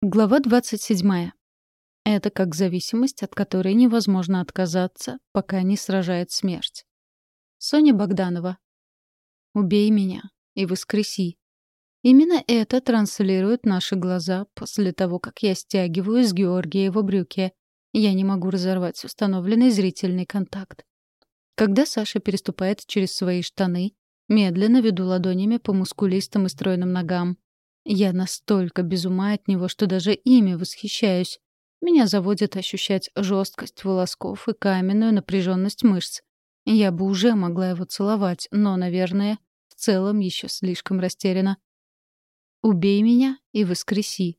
Глава 27. Это как зависимость, от которой невозможно отказаться, пока не сражает смерть. Соня Богданова. «Убей меня и воскреси». Именно это транслируют наши глаза после того, как я стягиваю с Георгиева брюки. Я не могу разорвать установленный зрительный контакт. Когда Саша переступает через свои штаны, медленно веду ладонями по мускулистым и стройным ногам. Я настолько без ума от него, что даже ими восхищаюсь. Меня заводит ощущать жесткость волосков и каменную напряженность мышц. Я бы уже могла его целовать, но, наверное, в целом еще слишком растеряна. «Убей меня и воскреси».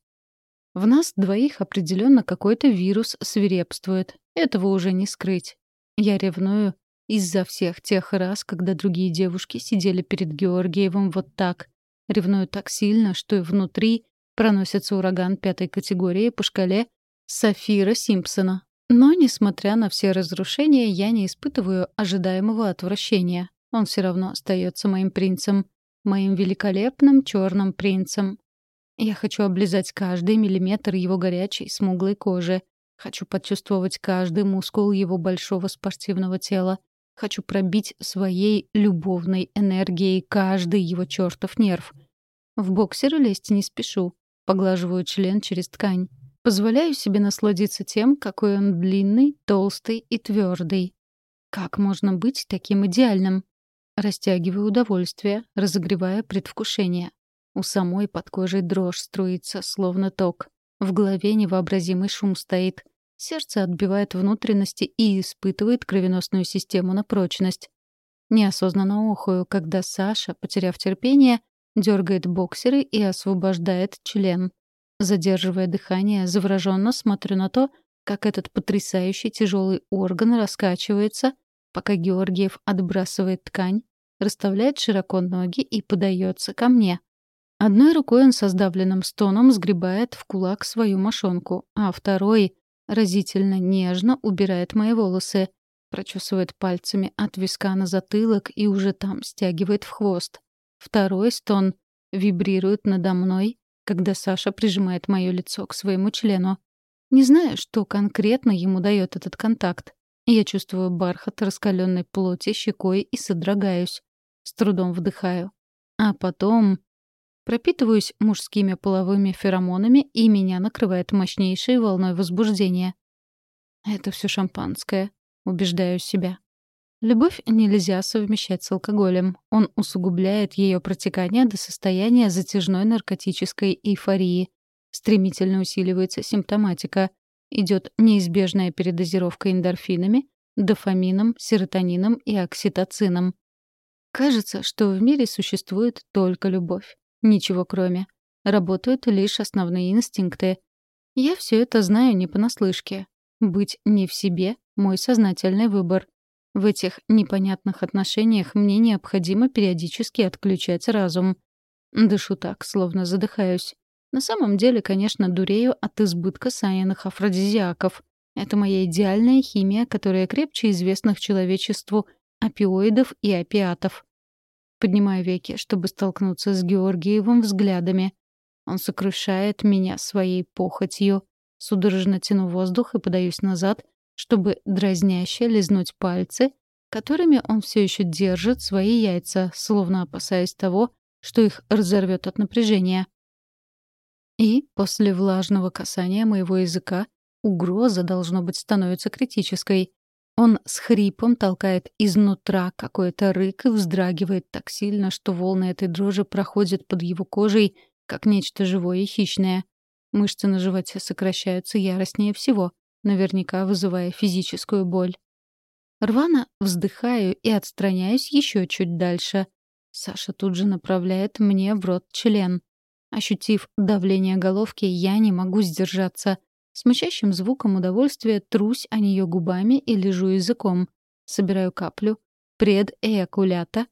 В нас двоих определенно какой-то вирус свирепствует. Этого уже не скрыть. Я ревную из-за всех тех раз, когда другие девушки сидели перед Георгиевым вот так. Ревную так сильно, что и внутри проносится ураган пятой категории по шкале Сафира Симпсона. Но, несмотря на все разрушения, я не испытываю ожидаемого отвращения. Он все равно остается моим принцем. Моим великолепным черным принцем. Я хочу облизать каждый миллиметр его горячей, смуглой кожи. Хочу почувствовать каждый мускул его большого спортивного тела. Хочу пробить своей любовной энергией каждый его чертов нерв. В боксеры лезть не спешу. Поглаживаю член через ткань. Позволяю себе насладиться тем, какой он длинный, толстый и твердый. Как можно быть таким идеальным? Растягиваю удовольствие, разогревая предвкушение. У самой под кожей дрожь струится, словно ток. В голове невообразимый шум стоит. Сердце отбивает внутренности и испытывает кровеносную систему на прочность. Неосознанно охую, когда Саша, потеряв терпение, дергает боксеры и освобождает член. Задерживая дыхание, завороженно смотрю на то, как этот потрясающий тяжелый орган раскачивается, пока Георгиев отбрасывает ткань, расставляет широко ноги и подается ко мне. Одной рукой он со сдавленным стоном сгребает в кулак свою мошонку, а второй разительно нежно убирает мои волосы, прочесывает пальцами от виска на затылок и уже там стягивает в хвост. Второй стон вибрирует надо мной, когда Саша прижимает мое лицо к своему члену. Не знаю, что конкретно ему дает этот контакт. Я чувствую бархат раскаленной плоти щекой и содрогаюсь. С трудом вдыхаю. А потом пропитываюсь мужскими половыми феромонами, и меня накрывает мощнейшей волной возбуждения. Это все шампанское, убеждаю себя. Любовь нельзя совмещать с алкоголем. Он усугубляет ее протекание до состояния затяжной наркотической эйфории. Стремительно усиливается симптоматика. Идет неизбежная передозировка эндорфинами, дофамином, серотонином и окситоцином. Кажется, что в мире существует только любовь. Ничего кроме. Работают лишь основные инстинкты. Я все это знаю не понаслышке. Быть не в себе — мой сознательный выбор. В этих непонятных отношениях мне необходимо периодически отключать разум. Дышу так, словно задыхаюсь. На самом деле, конечно, дурею от избытка саяных афродизиаков. Это моя идеальная химия, которая крепче известных человечеству опиоидов и опиатов. Поднимаю веки, чтобы столкнуться с Георгиевым взглядами. Он сокрушает меня своей похотью. Судорожно тяну воздух и подаюсь назад, чтобы дразняще лизнуть пальцы, которыми он все еще держит свои яйца, словно опасаясь того, что их разорвет от напряжения. И после влажного касания моего языка угроза, должно быть, становится критической. Он с хрипом толкает изнутра какой-то рык и вздрагивает так сильно, что волны этой дрожи проходят под его кожей, как нечто живое и хищное. Мышцы на животе сокращаются яростнее всего, наверняка вызывая физическую боль. Рвано вздыхаю и отстраняюсь еще чуть дальше. Саша тут же направляет мне в рот член. Ощутив давление головки, я не могу сдержаться — с мычащим звуком удовольствия трусь о нее губами и лежу языком. Собираю каплю. Предэякулята,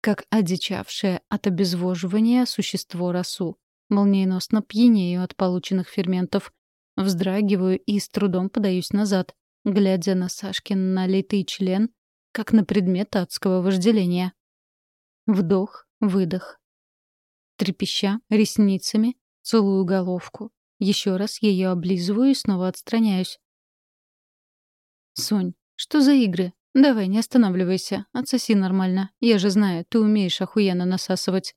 как одичавшее от обезвоживания существо росу. Молниеносно пьянею от полученных ферментов. Вздрагиваю и с трудом подаюсь назад, глядя на Сашкин налитый член, как на предмет адского вожделения. Вдох, выдох. Трепеща ресницами, целую головку, Еще раз ее облизываю и снова отстраняюсь. «Сонь, что за игры? Давай, не останавливайся. Отсоси нормально. Я же знаю, ты умеешь охуенно насасывать».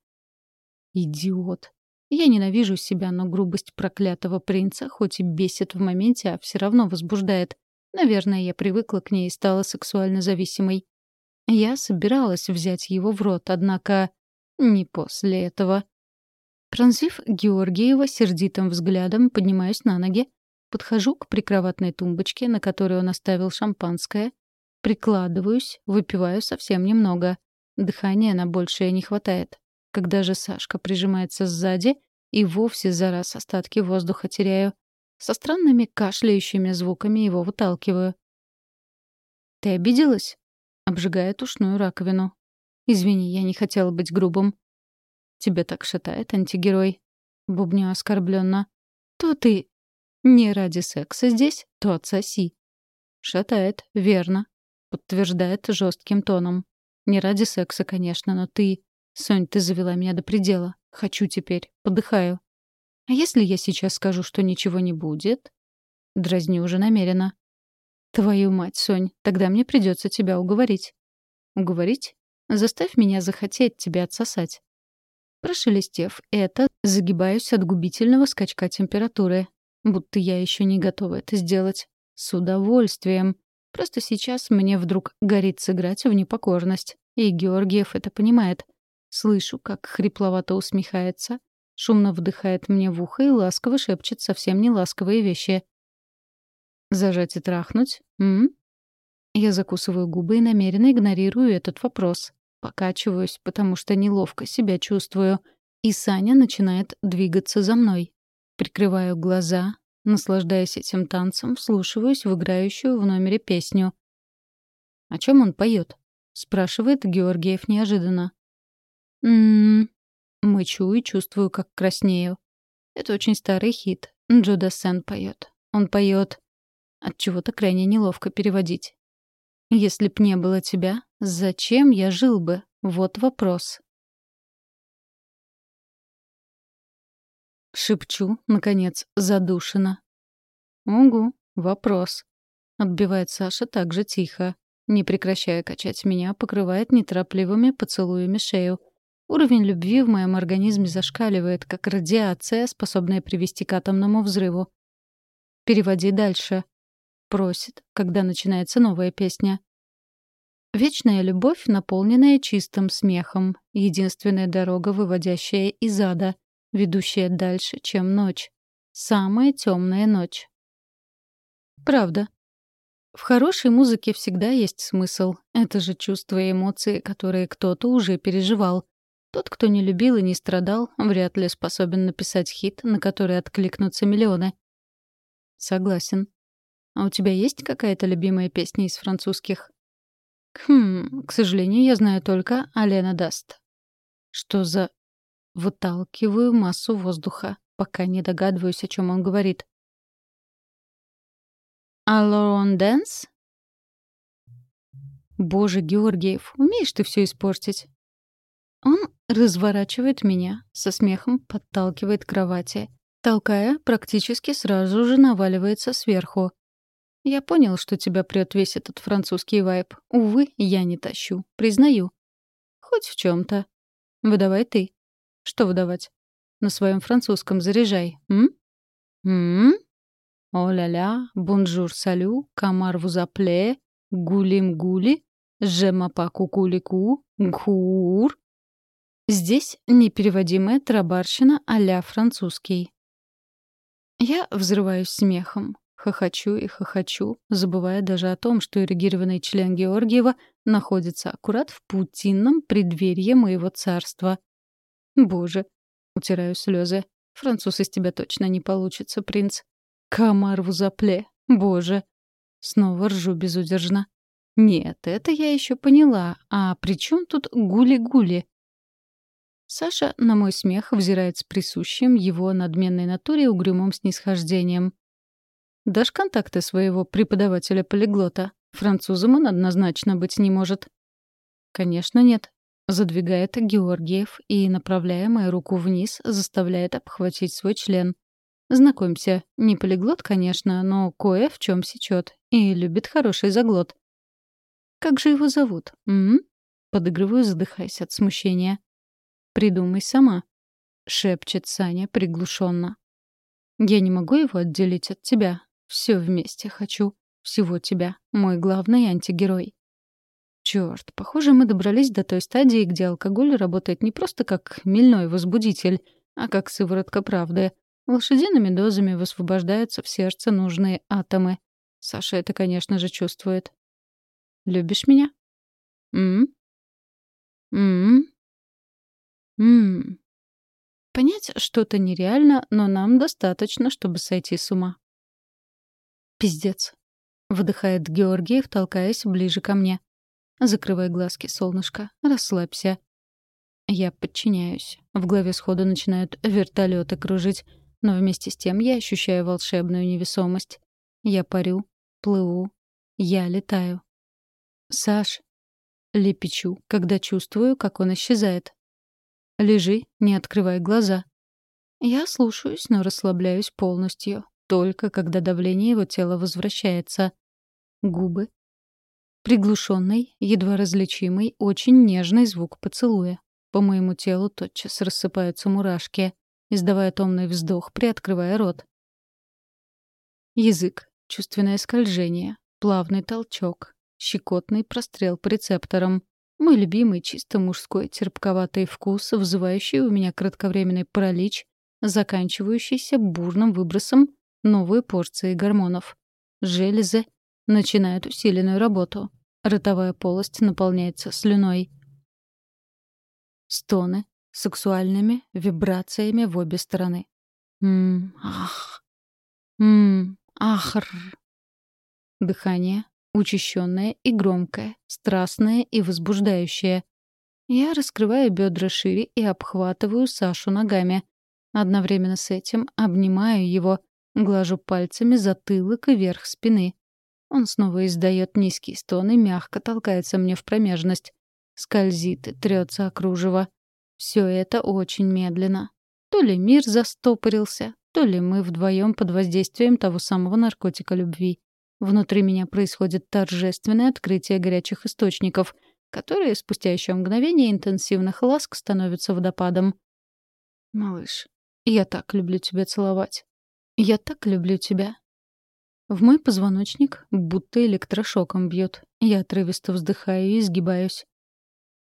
«Идиот. Я ненавижу себя, но грубость проклятого принца хоть и бесит в моменте, а все равно возбуждает. Наверное, я привыкла к ней и стала сексуально зависимой. Я собиралась взять его в рот, однако не после этого. Пронзив Георгиева сердитым взглядом, поднимаюсь на ноги, подхожу к прикроватной тумбочке, на которой он оставил шампанское, прикладываюсь, выпиваю совсем немного. Дыхания на большее не хватает. Когда же Сашка прижимается сзади, и вовсе за раз остатки воздуха теряю. Со странными кашляющими звуками его выталкиваю. «Ты обиделась?» — обжигает ушную раковину. «Извини, я не хотела быть грубым». «Тебя так шатает, антигерой?» Бубню оскорбленно. «То ты не ради секса здесь, то отсоси». «Шатает, верно», — подтверждает жестким тоном. «Не ради секса, конечно, но ты...» «Сонь, ты завела меня до предела. Хочу теперь. Подыхаю». «А если я сейчас скажу, что ничего не будет?» Дразню уже намеренно. «Твою мать, Сонь, тогда мне придется тебя уговорить». «Уговорить? Заставь меня захотеть тебя отсосать». Прошелестев это, загибаюсь от губительного скачка температуры. Будто я еще не готова это сделать. С удовольствием. Просто сейчас мне вдруг горит сыграть в непокорность. И Георгиев это понимает. Слышу, как хрипловато усмехается, шумно вдыхает мне в ухо и ласково шепчет совсем не ласковые вещи. «Зажать и трахнуть? М?», Я закусываю губы и намеренно игнорирую этот вопрос. Покачиваюсь, потому что неловко себя чувствую. И Саня начинает двигаться за мной. Прикрываю глаза, наслаждаясь этим танцем, вслушиваюсь в играющую в номере песню. «О чем он поет?» — спрашивает Георгиев неожиданно. Ммм. Мычу и чувствую, как краснею. Это очень старый хит. Джо Дассен поет. Он поет. От чего-то крайне неловко переводить. Если б не было тебя, зачем я жил бы? Вот вопрос. Шепчу, наконец, задушенно. «Угу, вопрос», — отбивает Саша так же тихо. Не прекращая качать меня, покрывает неторопливыми поцелуями шею — Уровень любви в моем организме зашкаливает, как радиация, способная привести к атомному взрыву. «Переводи дальше», — просит, когда начинается новая песня. Вечная любовь, наполненная чистым смехом, единственная дорога, выводящая из ада, ведущая дальше, чем ночь. Самая темная ночь. Правда. В хорошей музыке всегда есть смысл. Это же чувства и эмоции, которые кто-то уже переживал. Тот, кто не любил и не страдал, вряд ли способен написать хит, на который откликнутся миллионы. Согласен. А у тебя есть какая-то любимая песня из французских? Хм, к сожалению, я знаю только «Алена даст». Что за... Выталкиваю массу воздуха, пока не догадываюсь, о чем он говорит. «Alors on danse?» Боже, Георгиев, умеешь ты все испортить. Он разворачивает меня, со смехом подталкивает к кровати. Толкая, практически сразу же наваливается сверху. Я понял, что тебя прет весь этот французский вайб. Увы, я не тащу. Признаю. Хоть в чем то Выдавай ты. Что выдавать? На своем французском заряжай. М? М? О-ля-ля, бонжур салю, камар вузапле, гулим-гули, жемапа кукулику, гхур. Здесь непереводимая тарабарщина а-ля французский. Я взрываюсь смехом, хохочу и хохочу, забывая даже о том, что эрегированный член Георгиева находится аккурат в путинном преддверье моего царства. Боже, утираю слезы. Француз из тебя точно не получится, принц. Комар в запле. Боже. Снова ржу безудержно. Нет, это я еще поняла. А при чем тут гули-гули? Саша на мой смех взирает с присущим его надменной натуре угрюмым снисхождением. «Дашь контакты своего преподавателя-полиглота? Французом он однозначно быть не может». «Конечно нет», — задвигает Георгиев и, направляя мою руку вниз, заставляет обхватить свой член. Знакомься, не полиглот, конечно, но кое в чем сечет и любит хороший заглот. Как же его зовут? М? Подыгрываю, задыхаясь от смущения. Придумай сама, шепчет Саня приглушенно. Я не могу его отделить от тебя. Все вместе хочу. Всего тебя. Мой главный антигерой. Черт, похоже, мы добрались до той стадии, где алкоголь работает не просто как мельной возбудитель, а как сыворотка правды. Лошадиными дозами высвобождаются в сердце нужные атомы. Саша это, конечно же, чувствует. Любишь меня? М? М? М? Понять что-то нереально, но нам достаточно, чтобы сойти с ума. Пиздец. Выдыхает Георгиев, толкаясь ближе ко мне. Закрывай глазки, солнышко. Расслабься. Я подчиняюсь. В голове сходу начинают вертолеты кружить, но вместе с тем я ощущаю волшебную невесомость. Я парю, плыву, я летаю. Саш. Лепечу, когда чувствую, как он исчезает. Лежи, не открывай глаза. Я слушаюсь, но расслабляюсь полностью, только когда давление его тела возвращается. Губы, Приглушенный, едва различимый, очень нежный звук поцелуя. По моему телу тотчас рассыпаются мурашки, издавая томный вздох, приоткрывая рот. Язык, чувственное скольжение, плавный толчок, щекотный прострел по рецепторам. Мой любимый чисто мужской терпковатый вкус, вызывающий у меня кратковременный паралич, заканчивающийся бурным выбросом новой порции гормонов. Железы начинают усиленную работу. Ротовая полость наполняется слюной. Стоны сексуальными вибрациями в обе стороны. Мм, ах. Мм, ахр. Дыхание учащенное и громкое, страстное и возбуждающее. Я раскрываю бедра шире и обхватываю Сашу ногами. Одновременно с этим обнимаю его, глажу пальцами затылок и верх спины. Он снова издает низкий стон и мягко толкается мне в промежность. Скользит трется о кружево. Все это очень медленно. То ли мир застопорился, то ли мы вдвоем под воздействием того самого наркотика любви. Внутри меня происходит торжественное открытие горячих источников, которые спустя еще мгновение интенсивных ласк становятся водопадом. «Малыш, я так люблю тебя целовать. Я так люблю тебя. В мой позвоночник будто электрошоком бьет. Я отрывисто вздыхаю и изгибаюсь.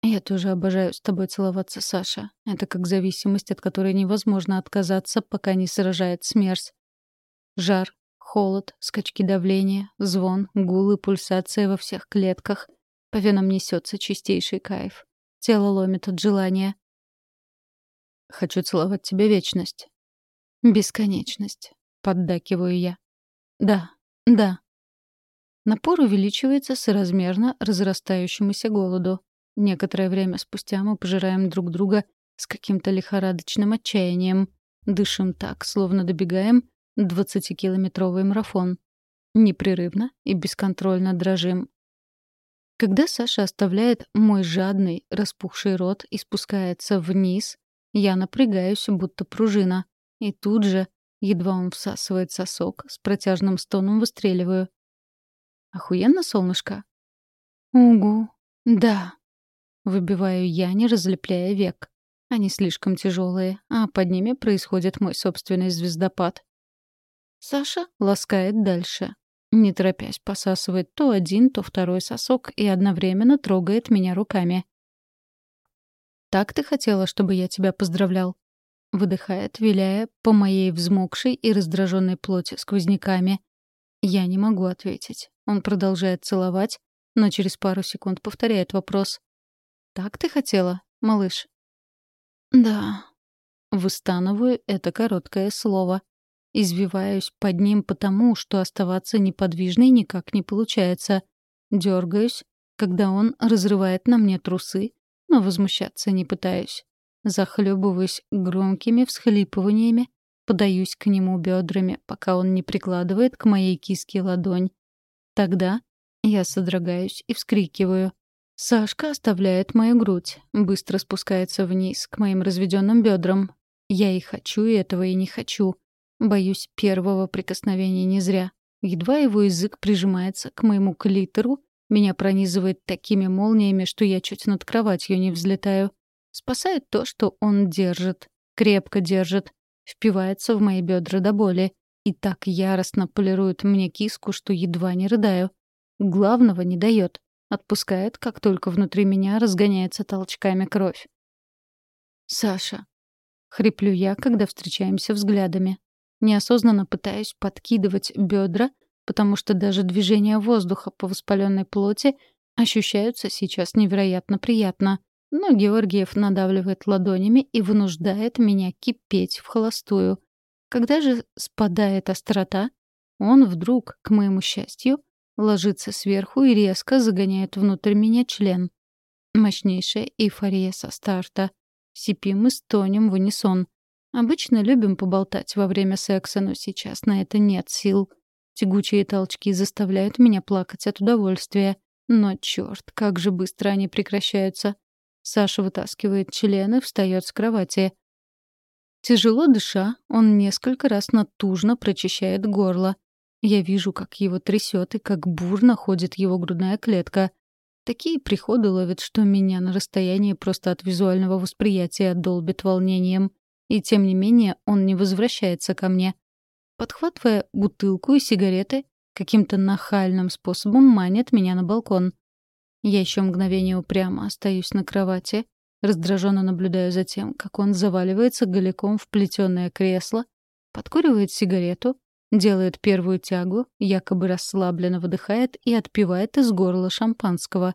Я тоже обожаю с тобой целоваться, Саша. Это как зависимость, от которой невозможно отказаться, пока не сражает смерть. Жар, холод, скачки давления, звон, гул и пульсация во всех клетках. По венам несется чистейший кайф. Тело ломит от желания. Хочу целовать тебя вечность. Бесконечность. Поддакиваю я. Да, да. Напор увеличивается соразмерно разрастающемуся голоду. Некоторое время спустя мы пожираем друг друга с каким-то лихорадочным отчаянием. Дышим так, словно добегаем двадцатикилометровый марафон. Непрерывно и бесконтрольно дрожим. Когда Саша оставляет мой жадный, распухший рот и спускается вниз, я напрягаюсь, будто пружина. И тут же Едва он всасывает сосок, с протяжным стоном выстреливаю. «Охуенно, солнышко?» «Угу, да», — выбиваю я, не разлепляя век. Они слишком тяжелые, а под ними происходит мой собственный звездопад. Саша ласкает дальше. Не торопясь, посасывает то один, то второй сосок и одновременно трогает меня руками. «Так ты хотела, чтобы я тебя поздравлял?» Выдыхает, виляя по моей взмокшей и раздраженной плоти сквозняками. Я не могу ответить. Он продолжает целовать, но через пару секунд повторяет вопрос. «Так ты хотела, малыш?» «Да». Выстанываю это короткое слово. Извиваюсь под ним потому, что оставаться неподвижной никак не получается. Дергаюсь, когда он разрывает на мне трусы, но возмущаться не пытаюсь. Захлебываюсь громкими всхлипываниями, подаюсь к нему бедрами, пока он не прикладывает к моей киске ладонь. Тогда я содрогаюсь и вскрикиваю. Сашка оставляет мою грудь, быстро спускается вниз, к моим разведенным бедрам. Я и хочу, и этого и не хочу. Боюсь первого прикосновения не зря. Едва его язык прижимается к моему клитору, меня пронизывает такими молниями, что я чуть над кроватью не взлетаю. Спасает то, что он держит. Крепко держит. Впивается в мои бедра до боли. И так яростно полирует мне киску, что едва не рыдаю. Главного не дает. Отпускает, как только внутри меня разгоняется толчками кровь. «Саша». Хриплю я, когда встречаемся взглядами. Неосознанно пытаюсь подкидывать бедра, потому что даже движения воздуха по воспаленной плоти ощущаются сейчас невероятно приятно. Но Георгиев надавливает ладонями и вынуждает меня кипеть в холостую. Когда же спадает острота, он вдруг, к моему счастью, ложится сверху и резко загоняет внутрь меня член. Мощнейшая эйфория со старта. Сипим и стонем в унисон. Обычно любим поболтать во время секса, но сейчас на это нет сил. Тягучие толчки заставляют меня плакать от удовольствия. Но черт, как же быстро они прекращаются. Саша вытаскивает член и встает с кровати. Тяжело дыша, он несколько раз натужно прочищает горло. Я вижу, как его трясет и как бурно ходит его грудная клетка. Такие приходы ловят, что меня на расстоянии просто от визуального восприятия долбит волнением. И тем не менее он не возвращается ко мне. Подхватывая бутылку и сигареты, каким-то нахальным способом манит меня на балкон. Я еще мгновение упрямо остаюсь на кровати, раздраженно наблюдаю за тем, как он заваливается голиком в плетеное кресло, подкуривает сигарету, делает первую тягу, якобы расслабленно выдыхает и отпивает из горла шампанского.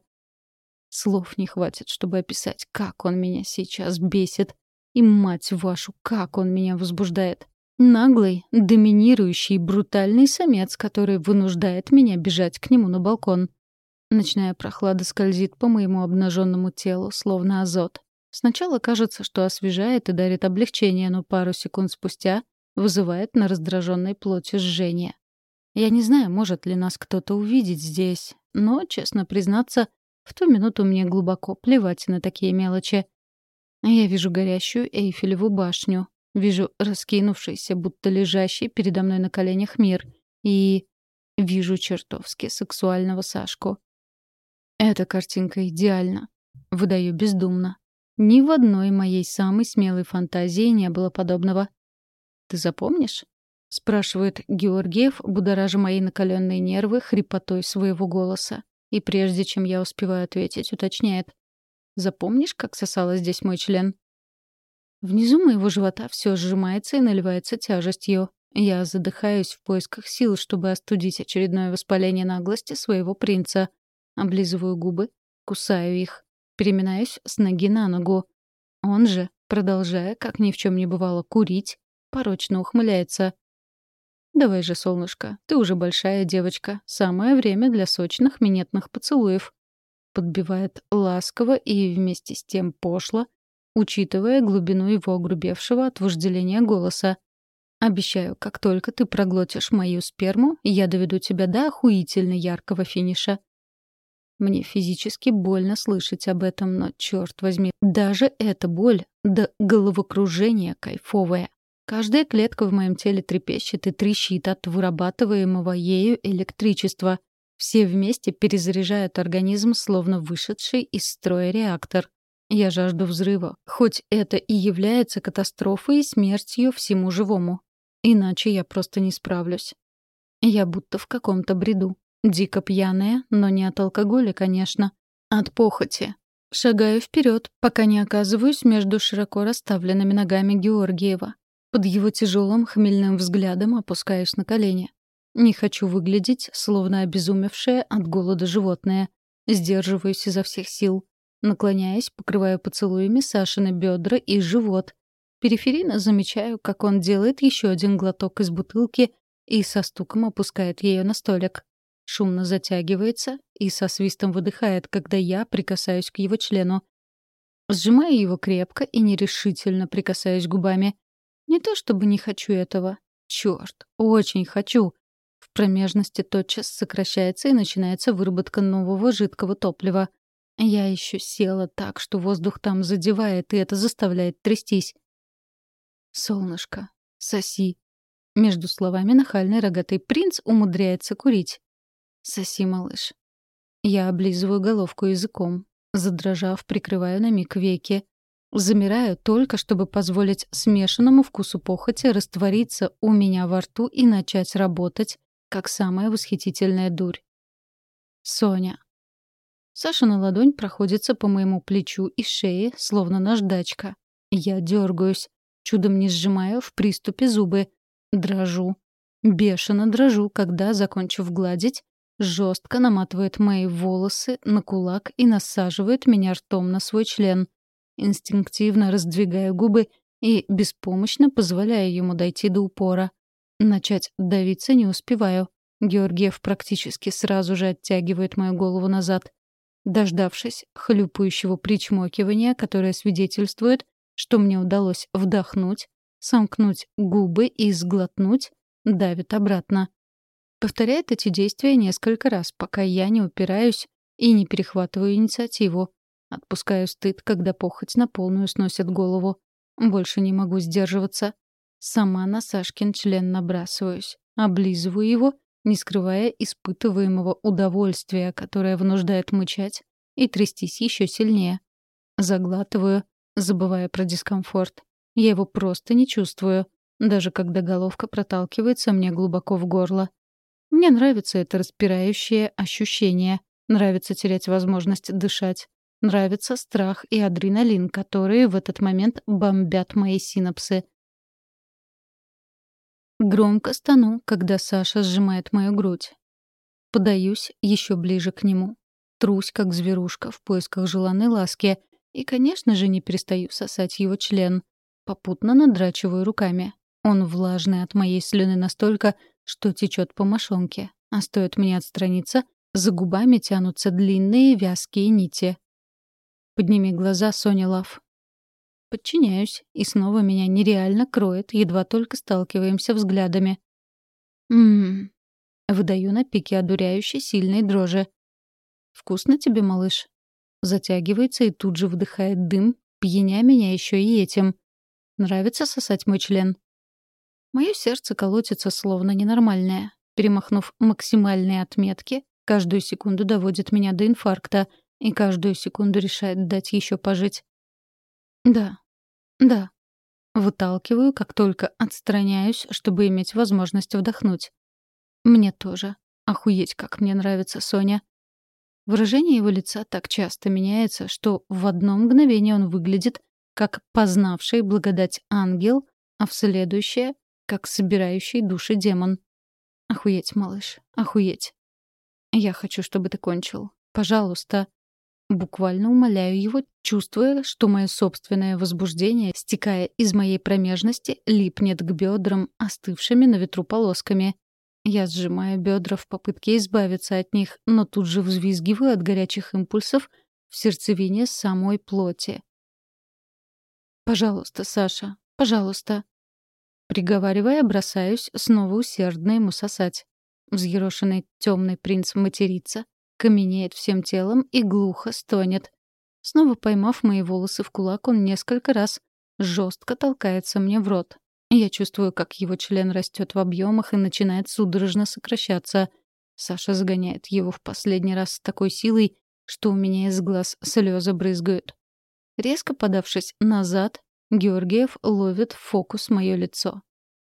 Слов не хватит, чтобы описать, как он меня сейчас бесит. И, мать вашу, как он меня возбуждает. Наглый, доминирующий, брутальный самец, который вынуждает меня бежать к нему на балкон. Ночная прохлада скользит по моему обнаженному телу, словно азот. Сначала кажется, что освежает и дарит облегчение, но пару секунд спустя вызывает на раздраженной плоти жжение. Я не знаю, может ли нас кто-то увидеть здесь, но, честно признаться, в ту минуту мне глубоко плевать на такие мелочи. Я вижу горящую Эйфелеву башню, вижу раскинувшийся, будто лежащий передо мной на коленях мир, и вижу чертовски сексуального Сашку. Эта картинка идеальна. Выдаю бездумно. Ни в одной моей самой смелой фантазии не было подобного. Ты запомнишь?» — спрашивает Георгиев, будоража мои накаленные нервы хрипотой своего голоса. И прежде чем я успеваю ответить, уточняет. «Запомнишь, как сосала здесь мой член?» Внизу моего живота все сжимается и наливается тяжестью. Я задыхаюсь в поисках сил, чтобы остудить очередное воспаление наглости своего принца. Облизываю губы, кусаю их, переминаюсь с ноги на ногу. Он же, продолжая, как ни в чем не бывало, курить, порочно ухмыляется. «Давай же, солнышко, ты уже большая девочка. Самое время для сочных минетных поцелуев». Подбивает ласково и вместе с тем пошло, учитывая глубину его огрубевшего от вожделения голоса. «Обещаю, как только ты проглотишь мою сперму, я доведу тебя до охуительно яркого финиша». Мне физически больно слышать об этом, но, черт возьми, даже эта боль до головокружения кайфовая. Каждая клетка в моем теле трепещет и трещит от вырабатываемого ею электричества. Все вместе перезаряжают организм, словно вышедший из строя реактор. Я жажду взрыва, хоть это и является катастрофой и смертью всему живому. Иначе я просто не справлюсь. Я будто в каком-то бреду. Дико пьяная, но не от алкоголя, конечно. От похоти. Шагаю вперед, пока не оказываюсь между широко расставленными ногами Георгиева. Под его тяжелым хмельным взглядом опускаюсь на колени. Не хочу выглядеть, словно обезумевшее от голода животное. Сдерживаюсь изо всех сил. Наклоняясь, покрываю поцелуями Сашины бедра и живот. Периферийно замечаю, как он делает еще один глоток из бутылки и со стуком опускает ее на столик. Шумно затягивается и со свистом выдыхает, когда я прикасаюсь к его члену. Сжимаю его крепко и нерешительно прикасаюсь губами. Не то чтобы не хочу этого. Чёрт, очень хочу. Промежности тотчас сокращается и начинается выработка нового жидкого топлива. Я еще села так, что воздух там задевает, и это заставляет трястись. «Солнышко, соси». Между словами нахальный рогатый принц умудряется курить. «Соси, малыш». Я облизываю головку языком. Задрожав, прикрываю на миг веки. Замираю только, чтобы позволить смешанному вкусу похоти раствориться у меня во рту и начать работать, как самая восхитительная дурь. Соня. Сашина ладонь проходится по моему плечу и шее, словно наждачка. Я дергаюсь, чудом не сжимаю в приступе зубы. Дрожу. Бешено дрожу, когда, закончив гладить, жестко наматывает мои волосы на кулак и насаживает меня ртом на свой член — Инстинктивно раздвигаю губы и беспомощно позволяю ему дойти до упора. Начать давиться не успеваю. Георгиев практически сразу же оттягивает мою голову назад. Дождавшись хлюпающего причмокивания, которое свидетельствует, что мне удалось вдохнуть, сомкнуть губы и сглотнуть, давит обратно. Повторяет эти действия несколько раз, пока я не упираюсь и не перехватываю инициативу. Отпускаю стыд, когда похоть на полную сносит голову. Больше не могу сдерживаться. Сама на Сашкин член набрасываюсь. Облизываю его, не скрывая испытываемого удовольствия, которое вынуждает мычать и трястись еще сильнее. Заглатываю, забывая про дискомфорт. Я его просто не чувствую, даже когда головка проталкивается мне глубоко в горло. Мне нравится это распирающее ощущение. Нравится терять возможность дышать. Нравится страх и адреналин, которые в этот момент бомбят мои синапсы. Громко стану, когда Саша сжимает мою грудь. Подаюсь еще ближе к нему. Трусь, как зверушка, в поисках желанной ласки. И, конечно же, не перестаю сосать его член. Попутно надрачиваю руками. Он влажный от моей слюны настолько, что течет по мошонке. А стоит мне отстраниться, за губами тянутся длинные вязкие нити. Подними глаза, Соня Лав. Подчиняюсь, и снова меня нереально кроет, едва только сталкиваемся взглядами. Ммм. Выдаю на пике одуряющей сильной дрожи. «Вкусно тебе, малыш?» Затягивается и тут же вдыхает дым, пьяня меня еще и этим. Нравится сосать мой член? Мое сердце колотится словно ненормальное. Перемахнув максимальные отметки, каждую секунду доводит меня до инфаркта — и каждую секунду решает дать еще пожить. Да, да. Выталкиваю, как только отстраняюсь, чтобы иметь возможность вдохнуть. Мне тоже. Охуеть, как мне нравится Соня. Выражение его лица так часто меняется, что в одно мгновение он выглядит как познавший благодать ангел, а в следующее — как собирающий души демон. Охуеть, малыш, охуеть. Я хочу, чтобы ты кончил. Пожалуйста. Буквально умоляю его, чувствуя, что мое собственное возбуждение, стекая из моей промежности, липнет к бедрам остывшими на ветру полосками. Я сжимаю бедра в попытке избавиться от них, но тут же взвизгиваю от горячих импульсов в сердцевине самой плоти. «Пожалуйста, Саша, пожалуйста». Приговаривая, бросаюсь снова усердно ему сосать. Взъерошенный темный принц матерится, каменеет всем телом и глухо стонет. Снова поймав мои волосы в кулак, он несколько раз жестко толкается мне в рот. Я чувствую, как его член растет в объемах и начинает судорожно сокращаться. Саша загоняет его в последний раз с такой силой, что у меня из глаз слезы брызгают. Резко подавшись назад, Георгиев ловит в фокус мое лицо.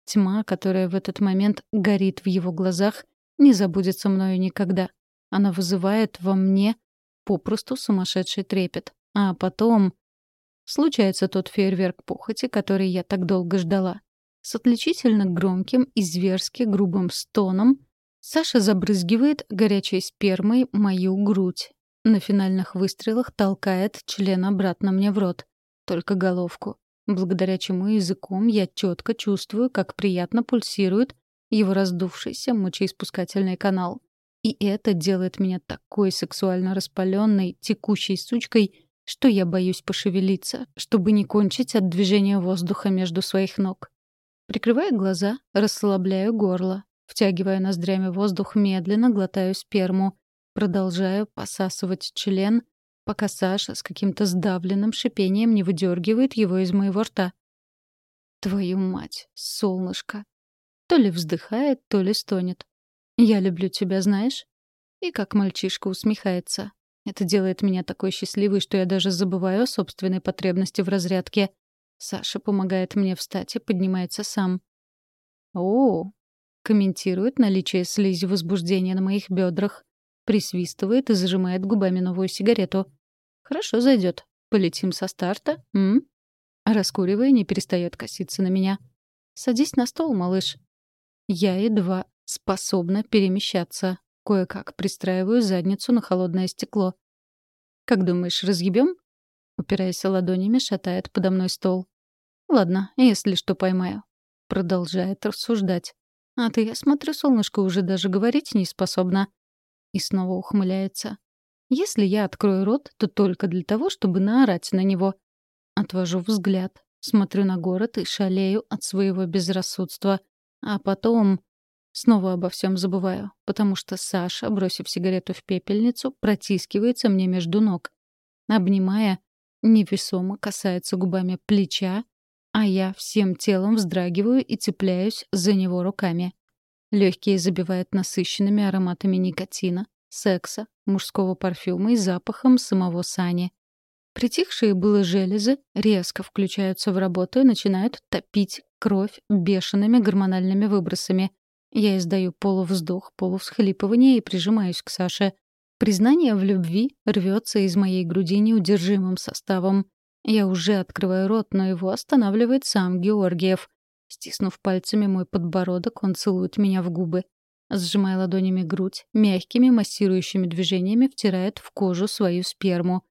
Тьма, которая в этот момент горит в его глазах, не забудется мною никогда. Она вызывает во мне попросту сумасшедший трепет. А потом... Случается тот фейерверк похоти, который я так долго ждала. С отличительно громким и зверски грубым стоном Саша забрызгивает горячей спермой мою грудь. На финальных выстрелах толкает член обратно мне в рот. Только головку. Благодаря чему языком я четко чувствую, как приятно пульсирует его раздувшийся мочеиспускательный канал. И это делает меня такой сексуально распаленной, текущей сучкой, что я боюсь пошевелиться, чтобы не кончить от движения воздуха между своих ног. Прикрывая глаза, расслабляю горло, втягивая ноздрями воздух, медленно глотаю сперму, продолжаю посасывать член, пока Саша с каким-то сдавленным шипением не выдергивает его из моего рта. Твою мать, солнышко. То ли вздыхает, то ли стонет. «Я люблю тебя, знаешь?» И как мальчишка усмехается. Это делает меня такой счастливой, что я даже забываю о собственной потребности в разрядке. Саша помогает мне встать и поднимается сам. «О, комментирует наличие слизи возбуждения на моих бедрах, присвистывает и зажимает губами новую сигарету. «Хорошо зайдет. Полетим со старта, м?» Раскуривая, не перестает коситься на меня. «Садись на стол, малыш». Я едва способна перемещаться. Кое-как пристраиваю задницу на холодное стекло. «Как думаешь, разъебем?» Упираясь ладонями, шатает подо мной стол. «Ладно, если что поймаю». Продолжает рассуждать. «А ты, я смотрю, солнышко уже даже говорить не способна». И снова ухмыляется. «Если я открою рот, то только для того, чтобы наорать на него». Отвожу взгляд, смотрю на город и шалею от своего безрассудства. А потом снова обо всем забываю, потому что Саша, бросив сигарету в пепельницу, протискивается мне между ног. Обнимая, невесомо касается губами плеча, а я всем телом вздрагиваю и цепляюсь за него руками. Легкие забивают насыщенными ароматами никотина, секса, мужского парфюма и запахом самого Сани. Притихшие было железы резко включаются в работу и начинают топить кровь бешеными гормональными выбросами. Я издаю полувздох, полувсхлипывание и прижимаюсь к Саше. Признание в любви рвется из моей груди неудержимым составом. Я уже открываю рот, но его останавливает сам Георгиев. Стиснув пальцами мой подбородок, он целует меня в губы. Сжимая ладонями грудь, мягкими массирующими движениями втирает в кожу свою сперму.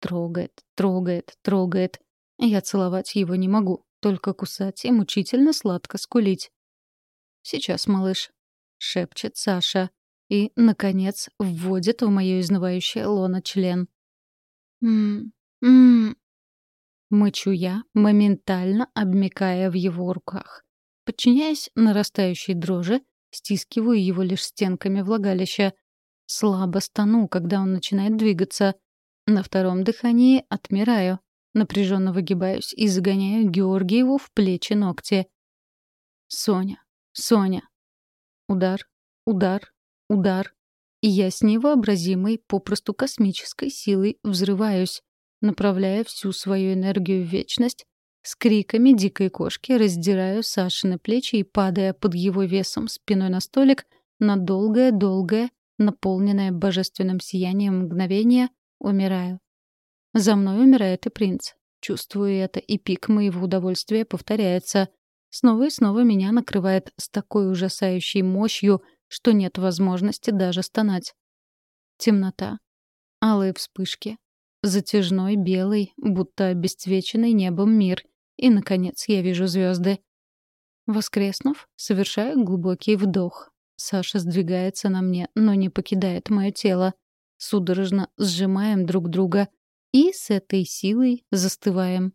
Трогает, трогает, трогает. Я целовать его не могу, только кусать и мучительно сладко скулить. «Сейчас, малыш», — шепчет Саша. И, наконец, вводит в моё изнывающее лоно член. «М-м-м», Мычу я, моментально обмякая в его руках. Подчиняясь нарастающей дрожи, стискиваю его лишь стенками влагалища. Слабо стану, когда он начинает двигаться. На втором дыхании отмираю. Напряженно выгибаюсь и загоняю Георгиеву в плечи ногти. Соня, Соня. Удар, удар, удар. И я с невообразимой, попросту космической силой взрываюсь направляя всю свою энергию в вечность, с криками дикой кошки раздираю Сашины плечи и, падая под его весом спиной на столик, на долгое-долгое, наполненное божественным сиянием мгновение, умираю. За мной умирает и принц. Чувствую это, и пик моего удовольствия повторяется. Снова и снова меня накрывает с такой ужасающей мощью, что нет возможности даже стонать. Темнота. Алые вспышки, Затяжной, белый, будто обесцвеченный небом мир. И, наконец, я вижу звезды. Воскреснув, совершаю глубокий вдох. Саша сдвигается на мне, но не покидает мое тело. Судорожно сжимаем друг друга и с этой силой застываем.